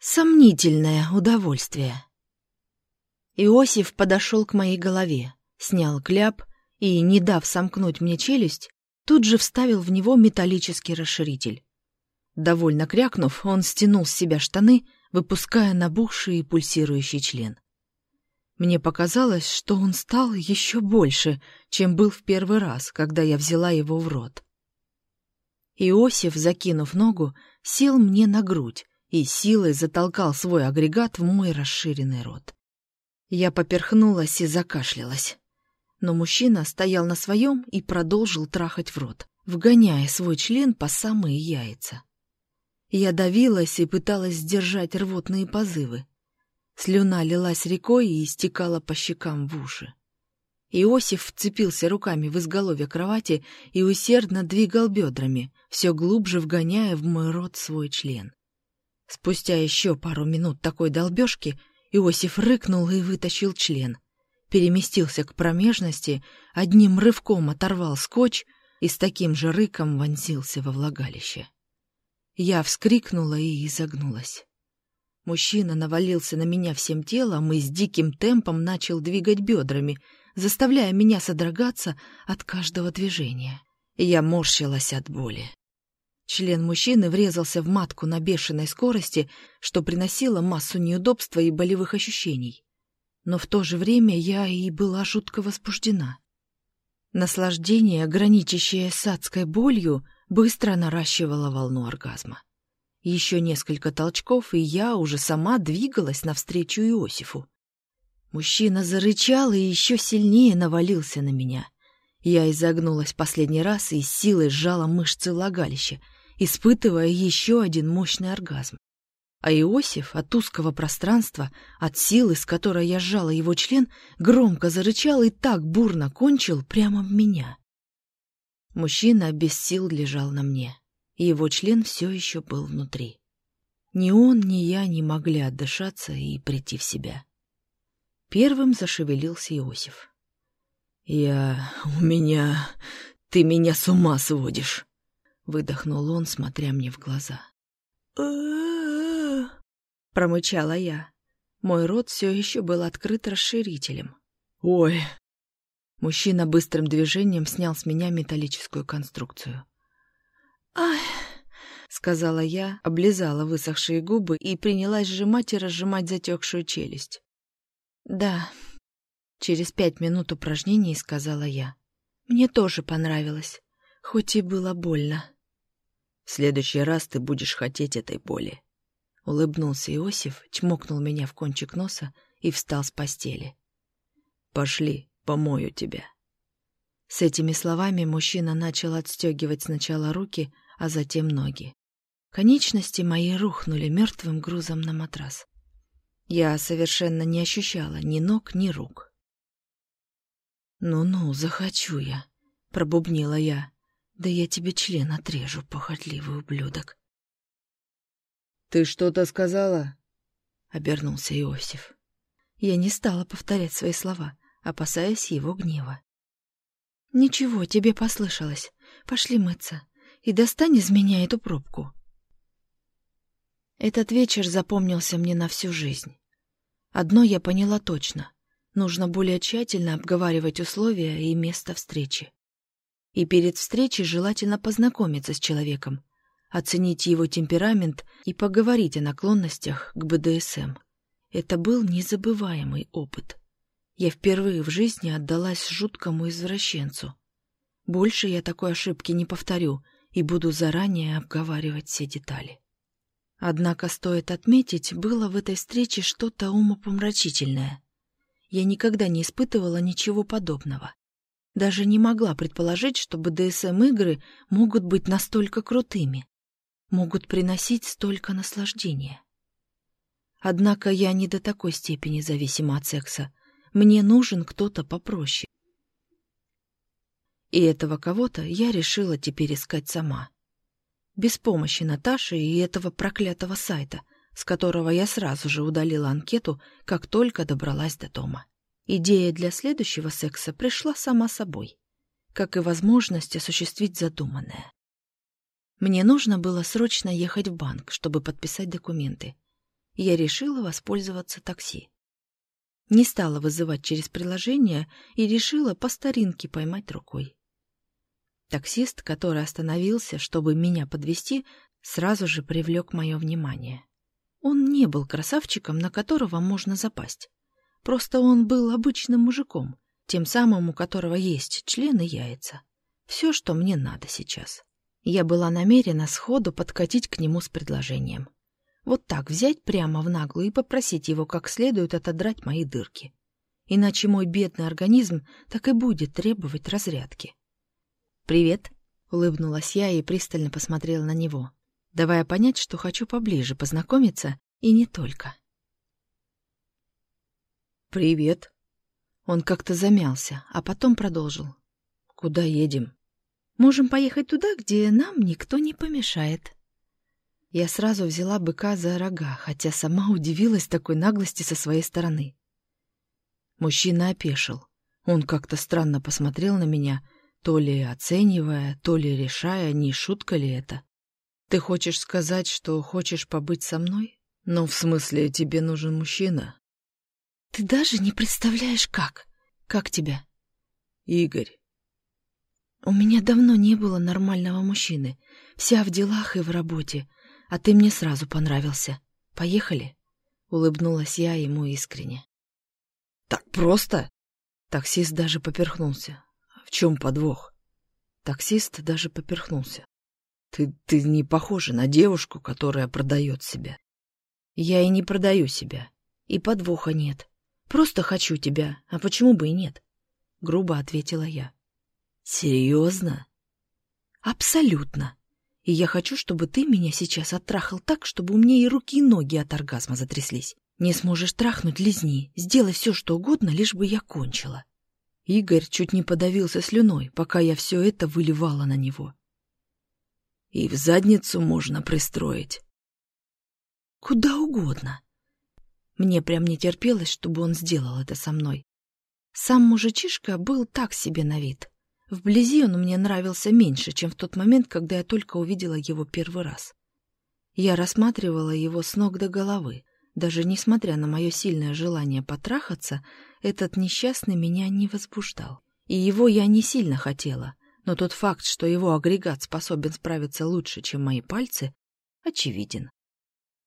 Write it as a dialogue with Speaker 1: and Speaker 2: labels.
Speaker 1: Сомнительное удовольствие. Иосиф подошел к моей голове, снял кляп и, не дав сомкнуть мне челюсть, тут же вставил в него металлический расширитель. Довольно крякнув, он стянул с себя штаны, выпуская набухший и пульсирующий член. Мне показалось, что он стал еще больше, чем был в первый раз, когда я взяла его в рот. Иосиф, закинув ногу, сел мне на грудь и силой затолкал свой агрегат в мой расширенный рот. Я поперхнулась и закашлялась. Но мужчина стоял на своем и продолжил трахать в рот, вгоняя свой член по самые яйца. Я давилась и пыталась сдержать рвотные позывы. Слюна лилась рекой и истекала по щекам в уши. Иосиф вцепился руками в изголовье кровати и усердно двигал бедрами, все глубже вгоняя в мой рот свой член. Спустя еще пару минут такой долбежки Иосиф рыкнул и вытащил член. Переместился к промежности, одним рывком оторвал скотч и с таким же рыком вонзился во влагалище. Я вскрикнула и изогнулась. Мужчина навалился на меня всем телом и с диким темпом начал двигать бедрами, заставляя меня содрогаться от каждого движения. Я морщилась от боли. Член мужчины врезался в матку на бешеной скорости, что приносило массу неудобства и болевых ощущений. Но в то же время я и была жутко возбуждена. Наслаждение, граничащее с адской болью, быстро наращивала волну оргазма. Еще несколько толчков, и я уже сама двигалась навстречу Иосифу. Мужчина зарычал и еще сильнее навалился на меня. Я изогнулась последний раз и силой сжала мышцы влагалища, испытывая еще один мощный оргазм. А Иосиф от узкого пространства, от силы, с которой я сжала его член, громко зарычал и так бурно кончил прямо в меня. Мужчина без сил лежал на мне, и его член все еще был внутри. Ни он, ни я не могли отдышаться и прийти в себя. Первым зашевелился Иосиф. «Я... у меня... ты меня с ума сводишь!» — выдохнул он, смотря мне в глаза. промычала я. Мой рот все еще был открыт расширителем. «Ой, Мужчина быстрым движением снял с меня металлическую конструкцию. «Ай!» — сказала я, облизала высохшие губы и принялась сжимать и разжимать затекшую челюсть. «Да», — через пять минут упражнений сказала я. «Мне тоже понравилось, хоть и было больно». «В следующий раз ты будешь хотеть этой боли», — улыбнулся Иосиф, чмокнул меня в кончик носа и встал с постели. «Пошли, помою тебя». С этими словами мужчина начал отстегивать сначала руки, а затем ноги. Конечности мои рухнули мертвым грузом на матрас. Я совершенно не ощущала ни ног, ни рук. «Ну-ну, захочу я», — пробубнила я. «Да я тебе член отрежу, похотливый ублюдок». «Ты что-то сказала?» — обернулся Иосиф. Я не стала повторять свои слова опасаясь его гнева. «Ничего, тебе послышалось. Пошли мыться. И достань из меня эту пробку». Этот вечер запомнился мне на всю жизнь. Одно я поняла точно. Нужно более тщательно обговаривать условия и место встречи. И перед встречей желательно познакомиться с человеком, оценить его темперамент и поговорить о наклонностях к БДСМ. Это был незабываемый опыт. Я впервые в жизни отдалась жуткому извращенцу. Больше я такой ошибки не повторю и буду заранее обговаривать все детали. Однако, стоит отметить, было в этой встрече что-то умопомрачительное. Я никогда не испытывала ничего подобного. Даже не могла предположить, что БДСМ-игры могут быть настолько крутыми, могут приносить столько наслаждения. Однако я не до такой степени зависима от секса, мне нужен кто-то попроще. И этого кого-то я решила теперь искать сама. Без помощи Наташи и этого проклятого сайта, с которого я сразу же удалила анкету, как только добралась до дома. Идея для следующего секса пришла сама собой, как и возможность осуществить задуманное. Мне нужно было срочно ехать в банк, чтобы подписать документы. я решила воспользоваться такси. Не стала вызывать через приложение и решила по старинке поймать рукой. Таксист, который остановился, чтобы меня подвести, сразу же привлек мое внимание. Он не был красавчиком, на которого можно запасть. Просто он был обычным мужиком, тем самым, у которого есть члены яйца. Все, что мне надо сейчас. Я была намерена сходу подкатить к нему с предложением. Вот так взять прямо в наглую и попросить его как следует отодрать мои дырки. Иначе мой бедный организм так и будет требовать разрядки. «Привет», — улыбнулась я и пристально посмотрела на него, давая понять, что хочу поближе познакомиться, и не только. «Привет». Он как-то замялся, а потом продолжил. «Куда едем?» «Можем поехать туда, где нам никто не помешает». Я сразу взяла быка за рога, хотя сама удивилась такой наглости со своей стороны. Мужчина опешил. Он как-то странно посмотрел на меня, то ли оценивая, то ли решая, не шутка ли это. «Ты хочешь сказать, что хочешь побыть со мной? Ну, в смысле, тебе нужен мужчина?» «Ты даже не представляешь, как. Как тебя?» «Игорь». «У меня давно не было нормального мужчины. Вся в делах и в работе. А ты мне сразу понравился. Поехали?» Улыбнулась я ему искренне. «Так просто?» Таксист даже поперхнулся. «В чем подвох?» Таксист даже поперхнулся. «Ты, ты не похожа на девушку, которая продает себя». «Я и не продаю себя. И подвоха нет. Просто хочу тебя, а почему бы и нет?» Грубо ответила я. «Серьезно?» «Абсолютно. И я хочу, чтобы ты меня сейчас оттрахал так, чтобы у меня и руки, и ноги от оргазма затряслись. Не сможешь трахнуть — лизни. Сделай все, что угодно, лишь бы я кончила. Игорь чуть не подавился слюной, пока я все это выливала на него. И в задницу можно пристроить. Куда угодно. Мне прям не терпелось, чтобы он сделал это со мной. Сам мужичишка был так себе на вид. Вблизи он мне нравился меньше, чем в тот момент, когда я только увидела его первый раз. Я рассматривала его с ног до головы. Даже несмотря на мое сильное желание потрахаться, этот несчастный меня не возбуждал. И его я не сильно хотела, но тот факт, что его агрегат способен справиться лучше, чем мои пальцы, очевиден.